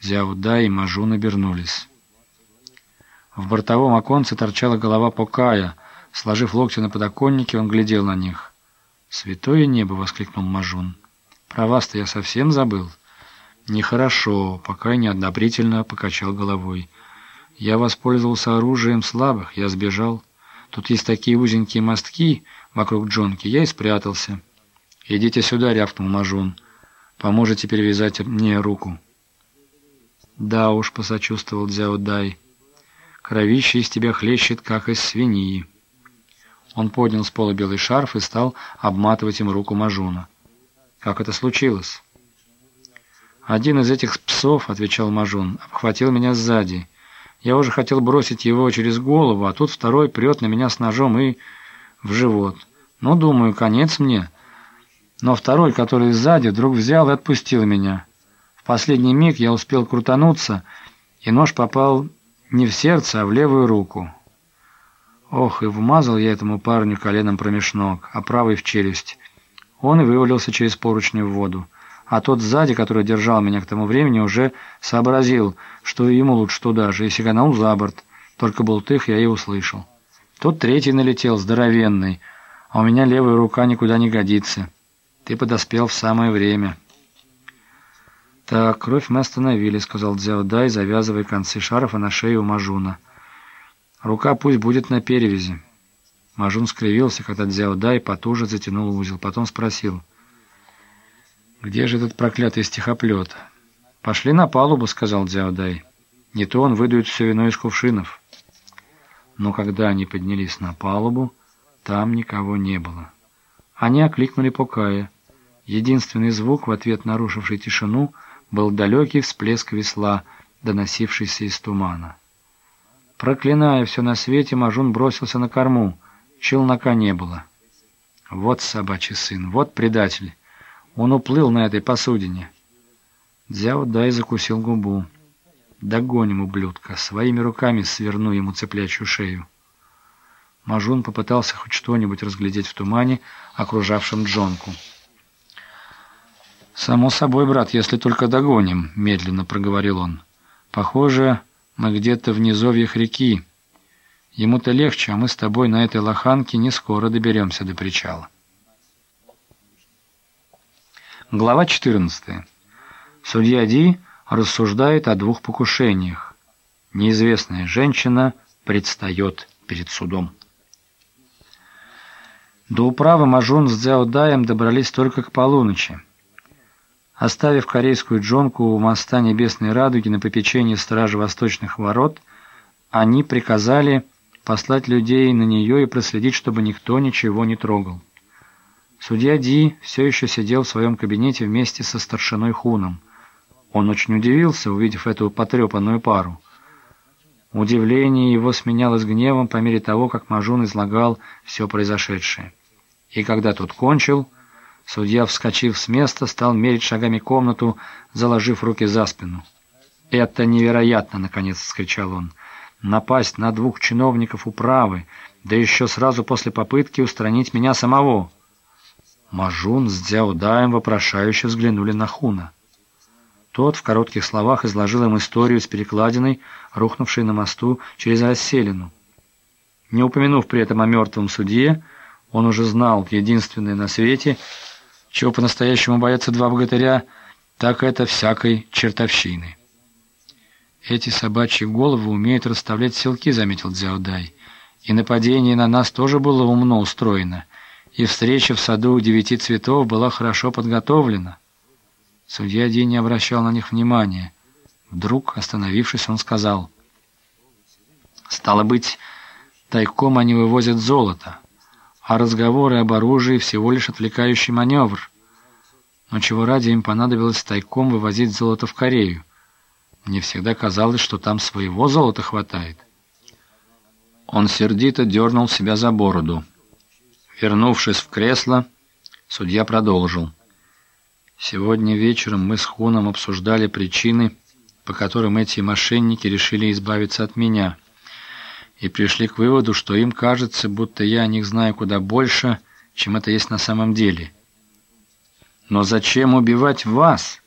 Зяуда и Мажун обернулись. В бортовом оконце торчала голова Покая. Сложив локти на подоконнике, он глядел на них. «Святое небо!» — воскликнул Мажун. «Про вас-то я совсем забыл». «Нехорошо», — Покай неодобрительно покачал головой. «Я воспользовался оружием слабых, я сбежал. Тут есть такие узенькие мостки вокруг Джонки, я и спрятался». «Идите сюда», — рявкнул Мажун. «Поможете перевязать мне руку». «Да уж», — посочувствовал Дзяо Дай. Кровище из тебя хлещет, как из свиньи». Он поднял с пола белый шарф и стал обматывать им руку Мажуна. «Как это случилось?» «Один из этих псов, — отвечал Мажун, — обхватил меня сзади. Я уже хотел бросить его через голову, а тут второй прет на меня с ножом и в живот. Ну, думаю, конец мне. Но второй, который сзади, вдруг взял и отпустил меня. Последний миг я успел крутануться, и нож попал не в сердце, а в левую руку. Ох, и вмазал я этому парню коленом промеж ног, а правой в челюсть. Он и вывалился через поручни в воду. А тот сзади, который держал меня к тому времени, уже сообразил, что ему лучше туда же, и сиганул за борт. Только болтых я и услышал. Тут третий налетел, здоровенный, а у меня левая рука никуда не годится. Ты подоспел в самое время». «Так, кровь мы остановили», — сказал Дзяо Дай, завязывая концы шарфа на шее у Мажуна. «Рука пусть будет на перевязи». Мажун скривился, когда Дзяо Дай потуже затянул узел. Потом спросил. «Где же этот проклятый стихоплет?» «Пошли на палубу», — сказал Дзяо Дай. «Не то он выдует все вино из кувшинов». Но когда они поднялись на палубу, там никого не было. Они окликнули Покая. Единственный звук, в ответ нарушивший тишину — был далекий всплеск весла, доносившийся из тумана. Проклиная все на свете, Мажун бросился на корму. Челнока не было. Вот собачий сын, вот предатель. Он уплыл на этой посудине. Дзяо Дай закусил губу. Догоним ублюдка, своими руками сверну ему цеплячью шею. Мажун попытался хоть что-нибудь разглядеть в тумане, окружавшем Джонку. «Само собой, брат, если только догоним», — медленно проговорил он. «Похоже, мы где-то в низовьях реки. Ему-то легче, а мы с тобой на этой лоханке не скоро доберемся до причала». Глава 14. Судья Ди рассуждает о двух покушениях. Неизвестная женщина предстает перед судом. До управы Мажун с Дзяодаем добрались только к полуночи. Оставив корейскую джонку у моста Небесной Радуги на попечении стражи Восточных Ворот, они приказали послать людей на нее и проследить, чтобы никто ничего не трогал. Судья Ди все еще сидел в своем кабинете вместе со старшиной Хуном. Он очень удивился, увидев эту потрепанную пару. Удивление его сменялось гневом по мере того, как Мажун излагал все произошедшее. И когда тот кончил, Судья, вскочив с места, стал мерить шагами комнату, заложив руки за спину. «Это невероятно!» — наконец вскричал он. «Напасть на двух чиновников управы, да еще сразу после попытки устранить меня самого!» Мажун с Дзяудаем вопрошающе взглянули на Хуна. Тот в коротких словах изложил им историю с перекладиной, рухнувшей на мосту через расселину. Не упомянув при этом о мертвом судье, он уже знал единственное на свете — чего по-настоящему боятся два богатыря, так это всякой чертовщины. «Эти собачьи головы умеют расставлять селки», — заметил Дзяудай. «И нападение на нас тоже было умно устроено, и встреча в саду девяти цветов была хорошо подготовлена». Судья Ди не обращал на них внимания. Вдруг, остановившись, он сказал, «Стало быть, тайком они вывозят золото а разговоры об оружии всего лишь отвлекающий маневр. Но чего ради им понадобилось тайком вывозить золото в Корею? Мне всегда казалось, что там своего золота хватает. Он сердито дернул себя за бороду. Вернувшись в кресло, судья продолжил. «Сегодня вечером мы с Хуном обсуждали причины, по которым эти мошенники решили избавиться от меня» и пришли к выводу, что им кажется, будто я о них знаю куда больше, чем это есть на самом деле. «Но зачем убивать вас?»